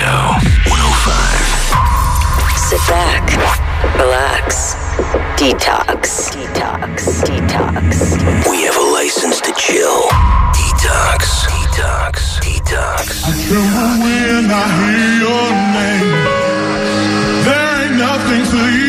Radio 105. Sit back, relax, detox, detox, detox. We have a license to chill. Detox. Detox. Detox. I tremble when I hear your name. There ain't nothing to ease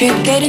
so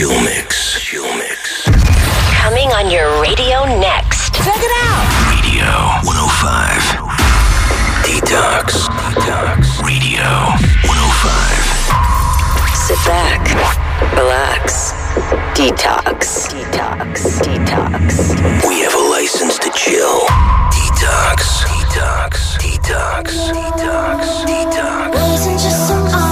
Chill Mix. Chill Mix. Coming on your radio next. Check it out. Radio 105. Detox. Detox. Radio 105. Sit back. Relax. Detox. Detox. Detox. We have a license to chill. Detox. Detox. Detox. Detox. Detox. Wasn't just some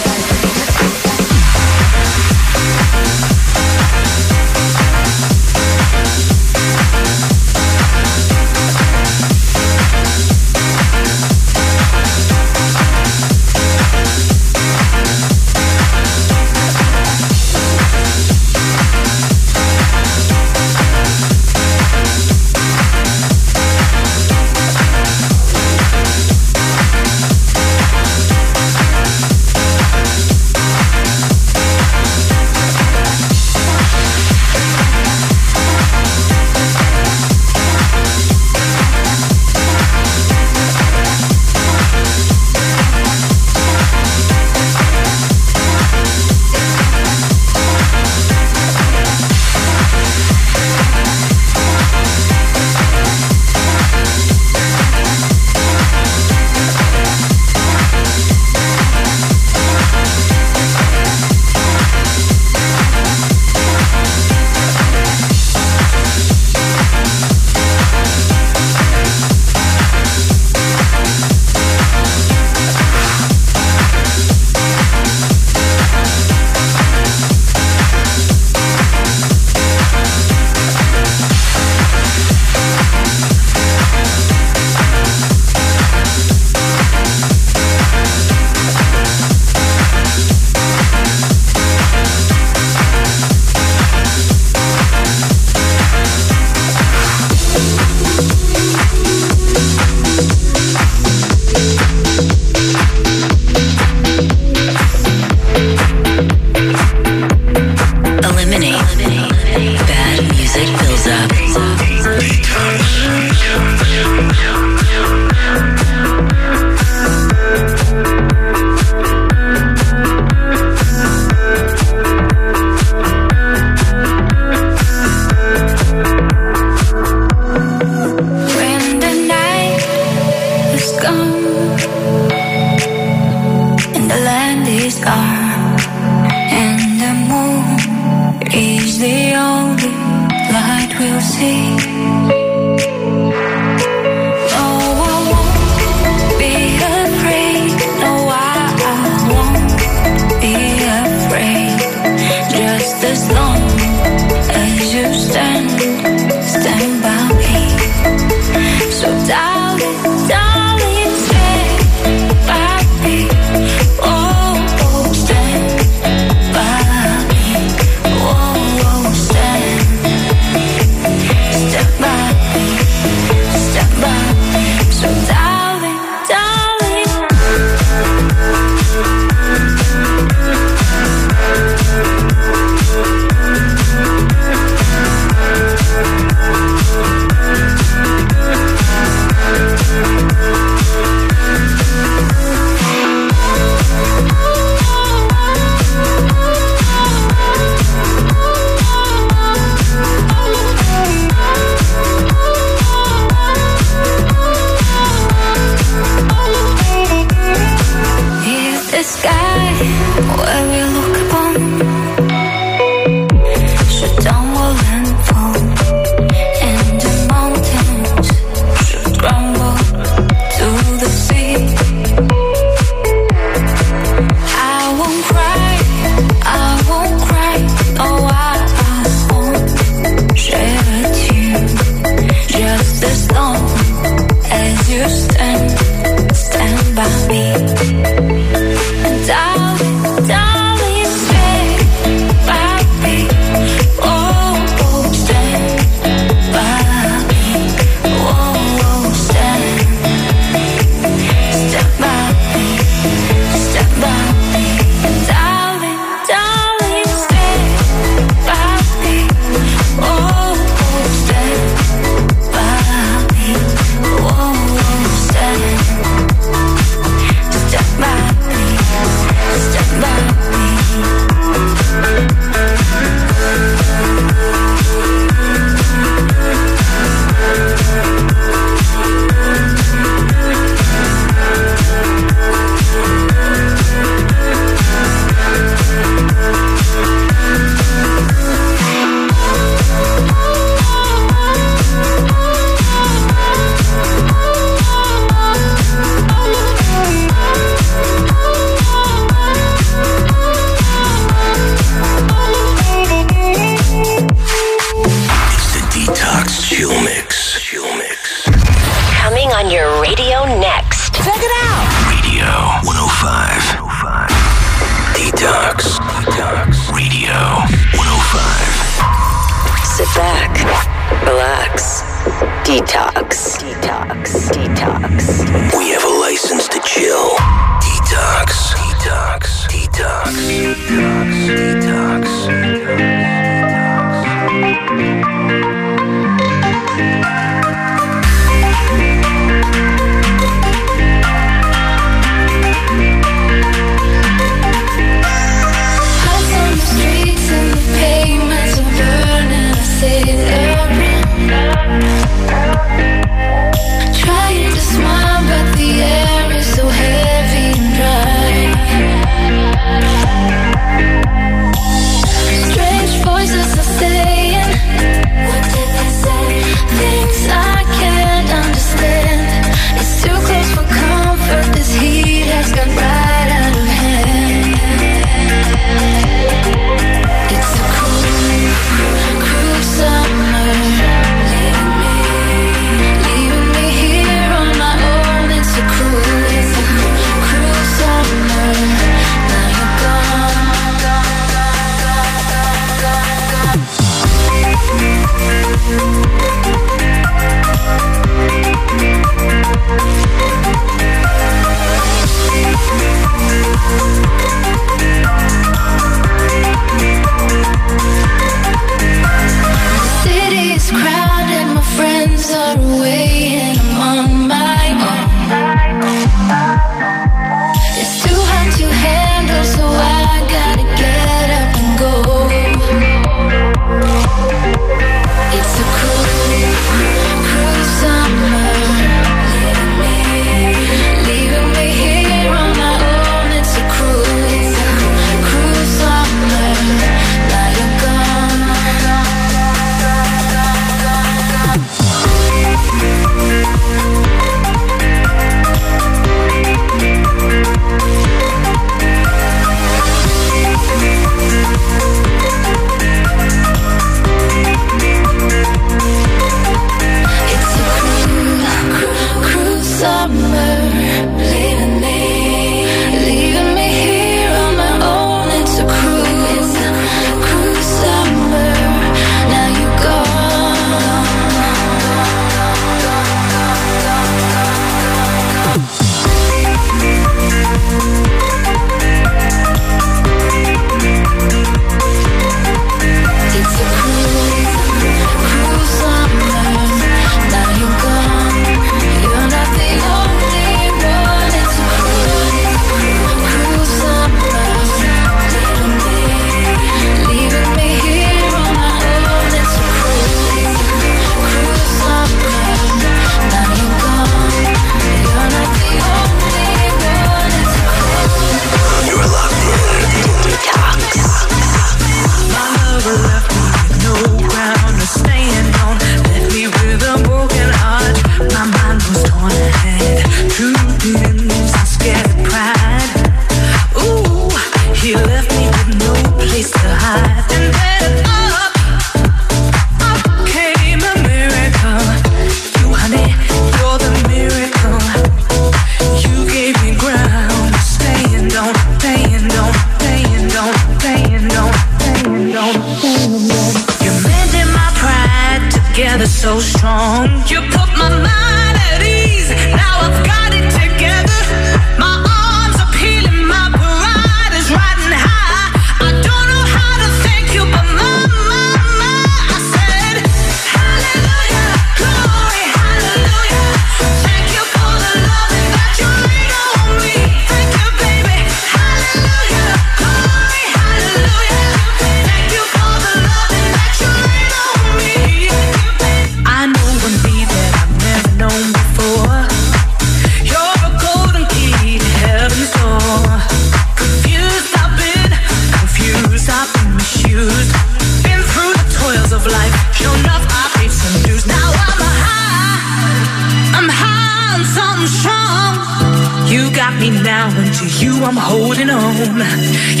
Thank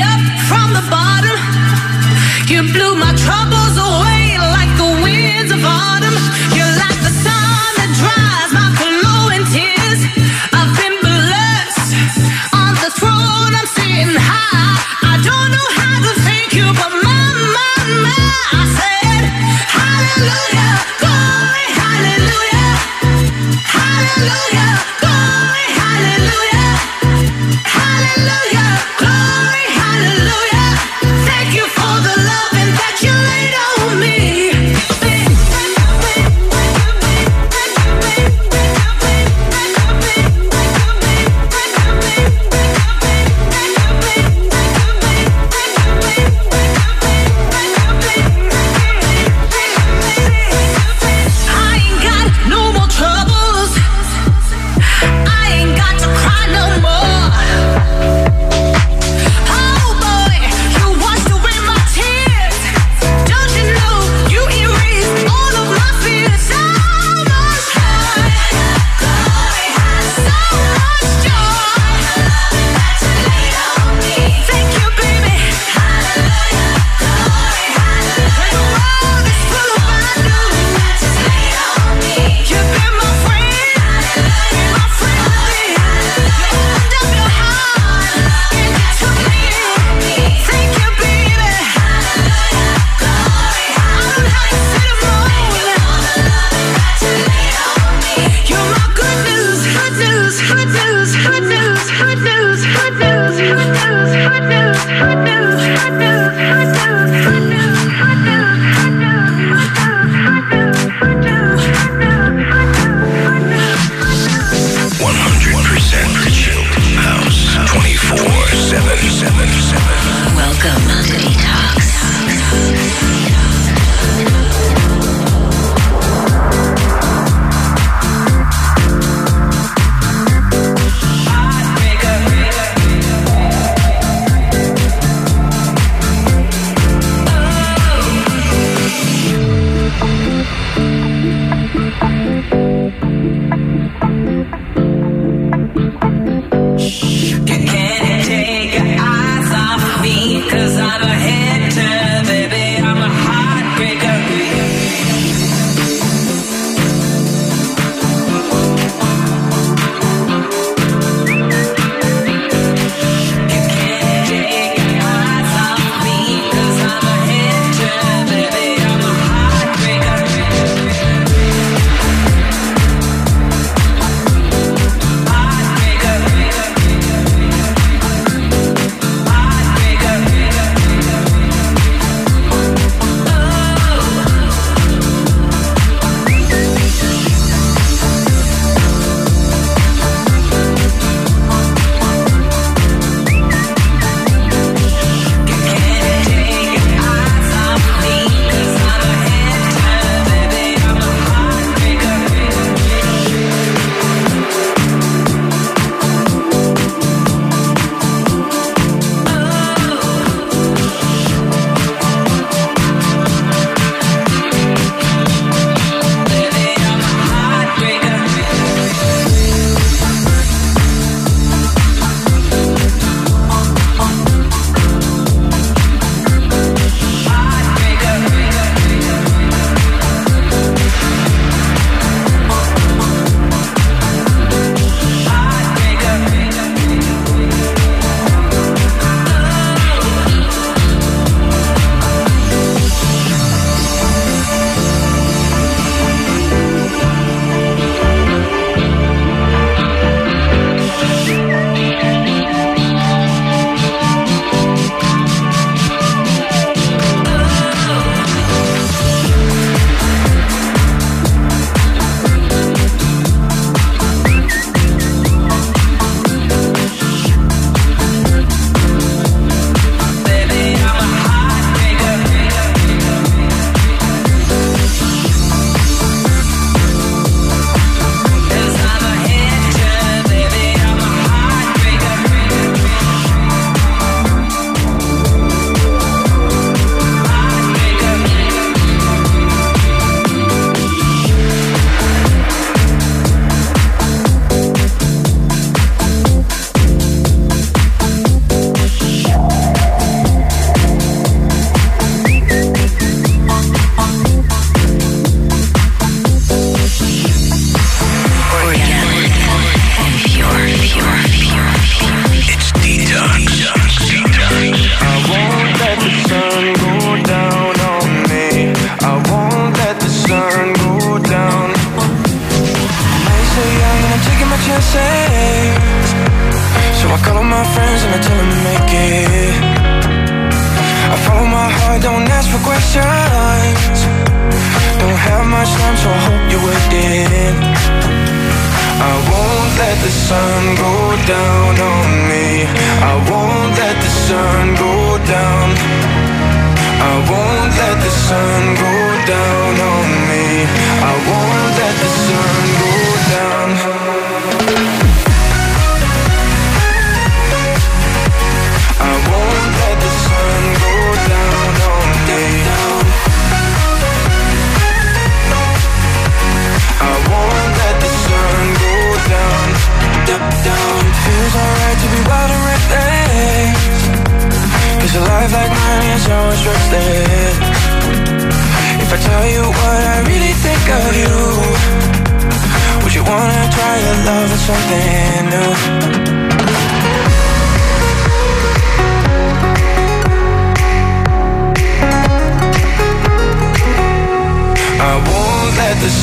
up from the bottom. You blew my troubles me.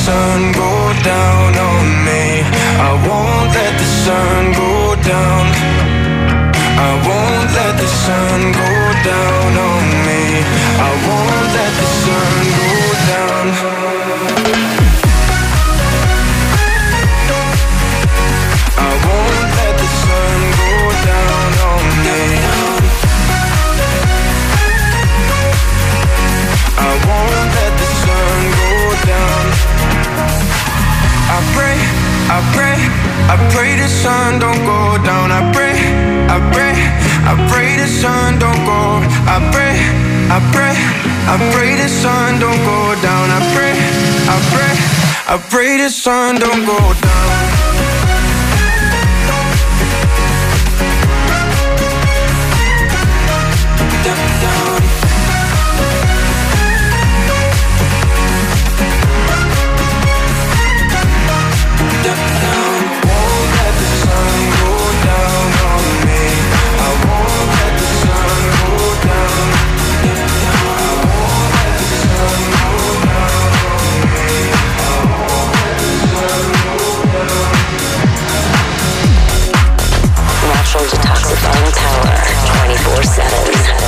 sun goes I pray the sun don't go down. I pray, I pray, I pray the sun don't go. I pray, I pray, I pray the sun don't go down. I pray, I pray, I pray the sun don't go down. Power 24 7.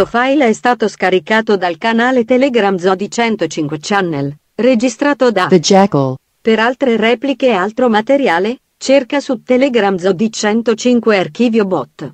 Questo file è stato scaricato dal canale Telegram Zodi 105 Channel, registrato da The Jackal. Per altre repliche e altro materiale, cerca su Telegram Zodi 105 Archivio Bot.